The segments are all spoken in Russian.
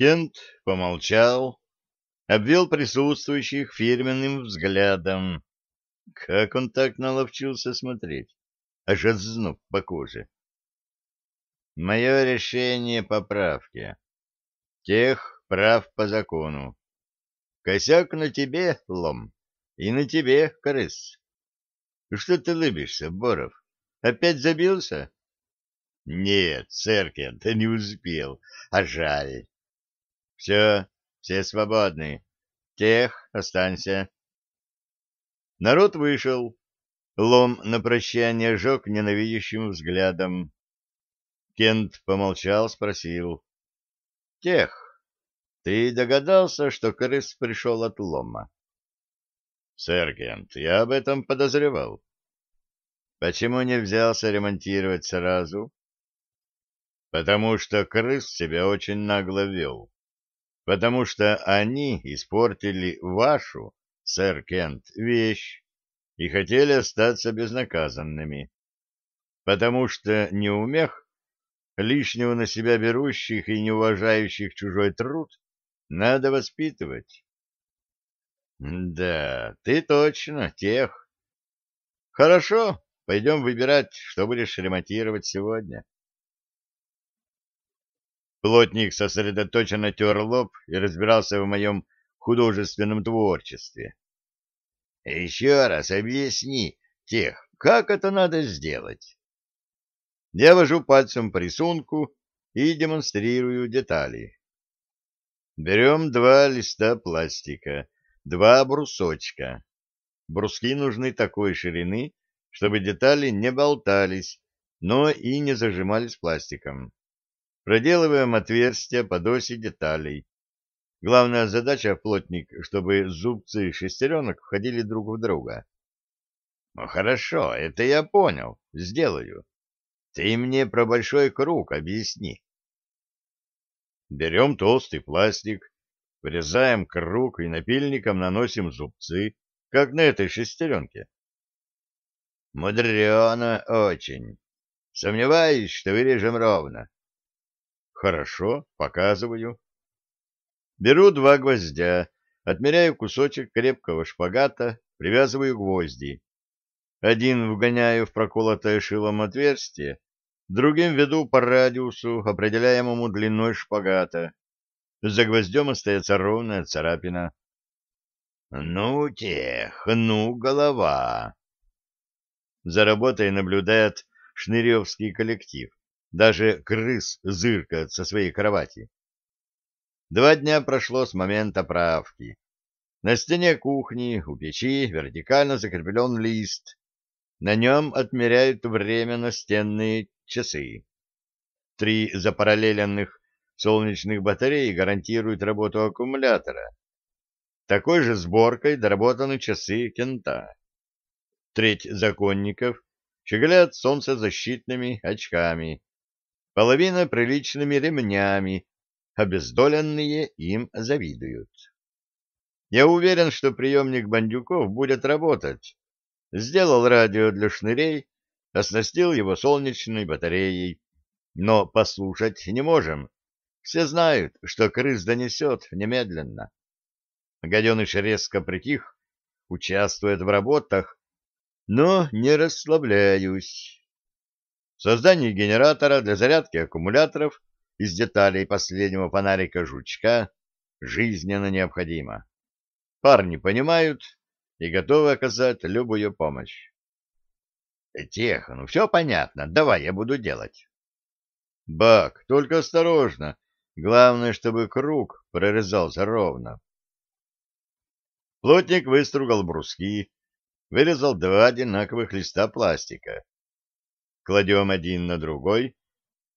Кент помолчал, обвел присутствующих фирменным взглядом. Как он так наловчился смотреть? Аж от зноб по коже. Мое решение поправки. Тех прав по закону. Косяк на тебе, лом, и на тебе, крыс. Что ты лыбишься, Боров? Опять забился? Нет, Серкин, ты не успел, а жаль. Все, все свободны. Тех останься. Народ вышел. Лом на прощание жег ненавидящим взглядом. Кент помолчал, спросил. — Тех, ты догадался, что крыс пришел от лома? — Сэр Кент, я об этом подозревал. — Почему не взялся ремонтировать сразу? — Потому что крыс себя очень нагло вел потому что они испортили вашу, сэр Кент, вещь и хотели остаться безнаказанными, потому что неумех, лишнего на себя берущих и не уважающих чужой труд, надо воспитывать. Да, ты точно тех. Хорошо, пойдем выбирать, что будешь ремонтировать сегодня. Плотник сосредоточенно тер лоб и разбирался в моем художественном творчестве. — Еще раз объясни, тех, как это надо сделать. Я вожу пальцем по рисунку и демонстрирую детали. Берем два листа пластика, два брусочка. Бруски нужны такой ширины, чтобы детали не болтались, но и не зажимались пластиком. Проделываем отверстия под оси деталей. Главная задача плотник, чтобы зубцы шестеренок входили друг в друга. Ну, хорошо, это я понял, сделаю. Ты мне про большой круг объясни. Берем толстый пластик, вырезаем круг и напильником наносим зубцы, как на этой шестеренке. Мудрено очень. Сомневаюсь, что вырежем ровно. Хорошо, показываю. Беру два гвоздя, отмеряю кусочек крепкого шпагата, привязываю гвозди. Один вгоняю в проколотое шилом отверстие, другим веду по радиусу, определяемому длиной шпагата. За гвоздем остается ровная царапина. «Ну, тех, ну, голова!» За работой наблюдает шныревский коллектив. Даже крыс зыркает со своей кровати. Два дня прошло с момента правки. На стене кухни у печи вертикально закреплен лист. На нем отмеряют время настенные часы. Три запараллеленных солнечных батареи гарантируют работу аккумулятора. Такой же сборкой доработаны часы кента. Треть законников щеголяет солнцезащитными очками половина приличными ремнями, обездоленные им завидуют. Я уверен, что приемник бандюков будет работать. Сделал радио для шнырей, оснастил его солнечной батареей, но послушать не можем. Все знают, что крыс донесет немедленно. Гаденыш резко притих, участвует в работах, но не расслабляюсь создании генератора для зарядки аккумуляторов из деталей последнего фонарика жучка жизненно необходимо. Парни понимают и готовы оказать любую помощь. Э, Тех, ну все понятно, давай я буду делать. Бак, только осторожно. Главное, чтобы круг прорезался ровно. Плотник выстругал бруски, вырезал два одинаковых листа пластика кладем один на другой,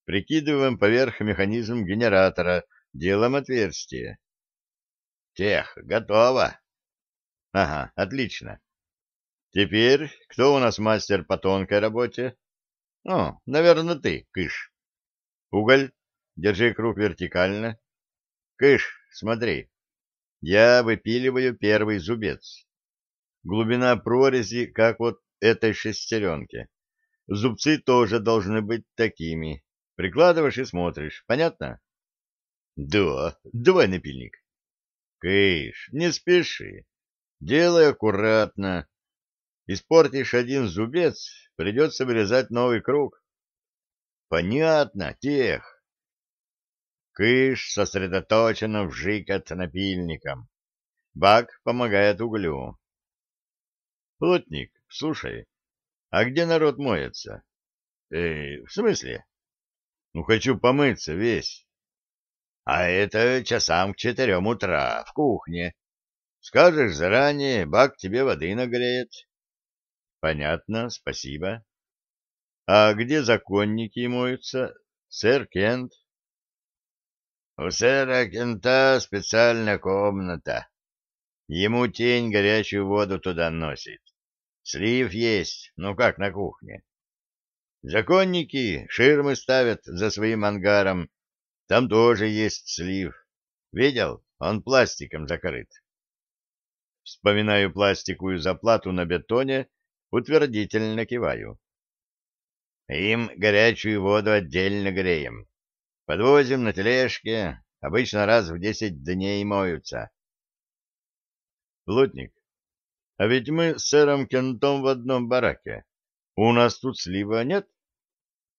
прикидываем поверх механизм генератора, делаем отверстие. Тех, готово. Ага, отлично. Теперь кто у нас мастер по тонкой работе? Ну, наверное, ты, Кыш. Уголь, держи круг вертикально. Кыш, смотри. Я выпиливаю первый зубец. Глубина прорези, как вот этой шестеренки. Зубцы тоже должны быть такими. Прикладываешь и смотришь. Понятно? Да. Давай напильник. Кыш, не спеши. Делай аккуратно. Испортишь один зубец, придется вырезать новый круг. Понятно, тех. Кыш сосредоточенно вжикает напильником. Бак помогает углю. Плотник, слушай, а где народ моется? Э, в смысле? Ну, хочу помыться весь. А это часам к четырем утра в кухне. Скажешь заранее, бак тебе воды нагреет. Понятно, спасибо. А где законники моются? Сэр Кент? У сэра Кента специальная комната. Ему тень горячую воду туда носит. Слив есть, но как на кухне. Законники ширмы ставят за своим ангаром. Там тоже есть слив. Видел? Он пластиком закрыт. Вспоминаю пластиковую заплату на бетоне, утвердительно киваю. Им горячую воду отдельно греем. Подвозим на тележке, обычно раз в десять дней моются. Плотник, а ведь мы с сэром Кентом в одном бараке. У нас тут слива нет?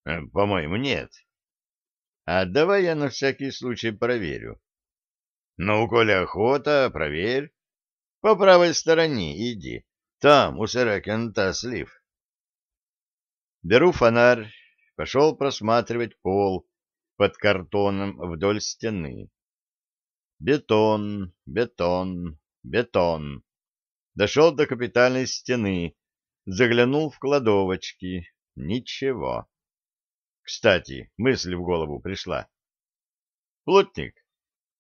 Э, по-моему, нет. А давай я на всякий случай проверю. Ну, коли охота, проверь. По правой стороне иди. Там, у сэра Кента, слив. Беру фонарь, пошел просматривать пол под картоном вдоль стены. Бетон, бетон, бетон. Дошел до капитальной стены, заглянул в кладовочки. Ничего. Кстати, мысль в голову пришла. Плотник,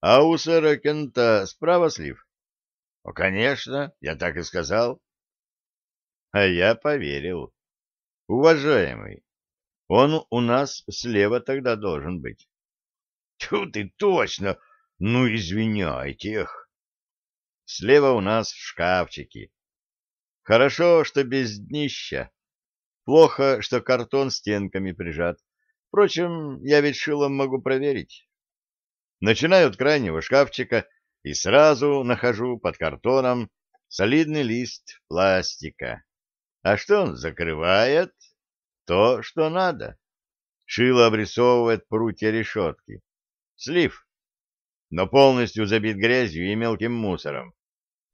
а у сэра Кента справа слив? О, — Конечно, я так и сказал. — А я поверил. — Уважаемый, он у нас слева тогда должен быть. — Тьфу ты, точно! Ну, извиняйте, эх! Слева у нас шкафчики. Хорошо, что без днища. Плохо, что картон стенками прижат. Впрочем, я ведь шилом могу проверить. Начинаю от крайнего шкафчика и сразу нахожу под картоном солидный лист пластика. А что он закрывает? То, что надо. Шило обрисовывает прутья решетки. Слив, но полностью забит грязью и мелким мусором.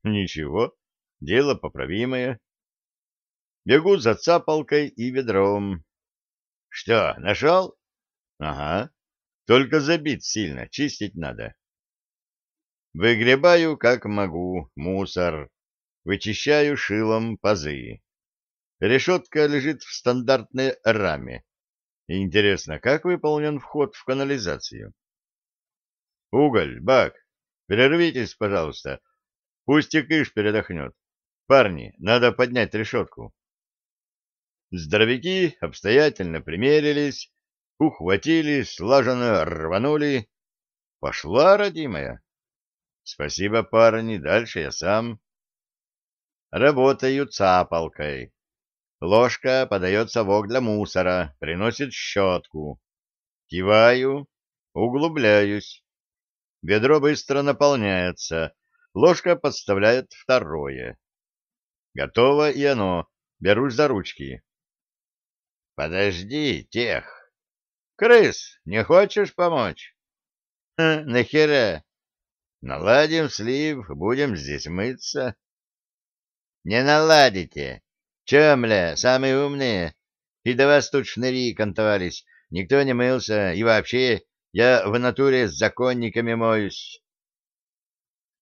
Ничего, дело поправимое. Бегу за цапалкой и ведром. Что, нашел? Ага, только забить сильно, чистить надо. Выгребаю, как могу, мусор. Вычищаю шилом пазы. Решетка лежит в стандартной раме. Интересно, как выполнен вход в канализацию? Уголь, бак, прервитесь, пожалуйста. Пусть Якиш передохнет. Парни, надо поднять решетку. Здоровяки обстоятельно примерились, ухватили, слаженно рванули. Пошла, родимая. Спасибо, парни, дальше я сам. Работаю цапалкой. Ложка подает совок для мусора, приносит щетку. Киваю, углубляюсь. Ведро быстро наполняется, Ложка подставляет второе. Готово и оно. Берусь за ручки. Подожди, тех. Крыс, не хочешь помочь? Ха, нахера? Наладим слив, будем здесь мыться. Не наладите. Чемля, самые умные. И до вас тут шныри контовались. Никто не мылся. И вообще, я в натуре с законниками моюсь.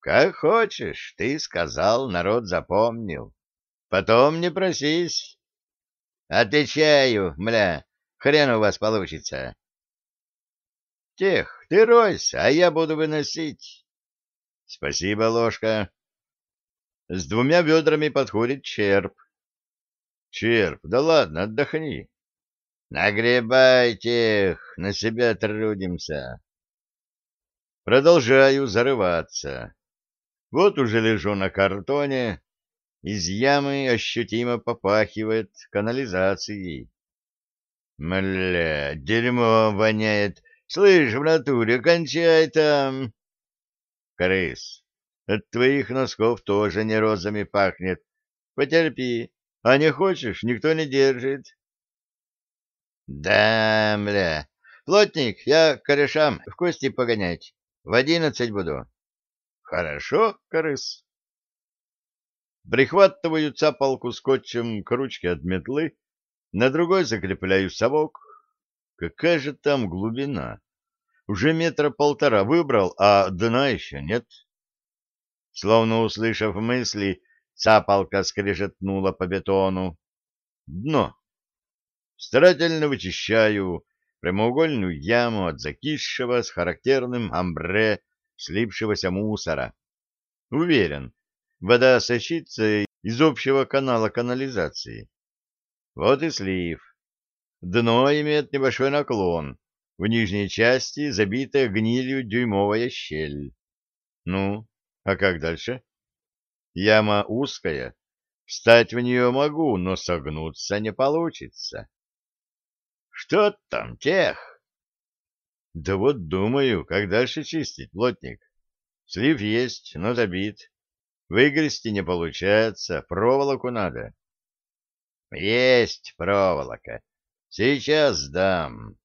Как хочешь, ты сказал, народ запомнил. Потом не просись. Отвечаю, мля, хрен у вас получится. Тех, ты ройся, а я буду выносить. Спасибо, ложка. С двумя бедрами подходит черп. Черп, да ладно, отдохни. Нагребайте их, на себя трудимся. Продолжаю зарываться. Вот уже лежу на картоне, из ямы ощутимо попахивает канализацией. Мля, дерьмо воняет. Слышь, в натуре, кончай там. Крыс, от твоих носков тоже не розами пахнет. Потерпи, а не хочешь, никто не держит. Да, мля. Плотник, я корешам в кости погонять. В одиннадцать буду. Хорошо, корыс. Прихватываю цапалку скотчем к ручке от метлы, на другой закрепляю совок. Какая же там глубина? Уже метра полтора выбрал, а дна еще нет. Словно услышав мысли, цапалка скрежетнула по бетону. Дно. Старательно вычищаю прямоугольную яму от закисшего с характерным амбре слипшегося мусора. Уверен, вода сочится из общего канала канализации. Вот и слив. Дно имеет небольшой наклон. В нижней части забитая гнилью дюймовая щель. Ну, а как дальше? Яма узкая. Встать в нее могу, но согнуться не получится. — Что там, тех? Да вот думаю, как дальше чистить, плотник. Слив есть, но забит. Выгрести не получается, проволоку надо. Есть проволока. Сейчас дам.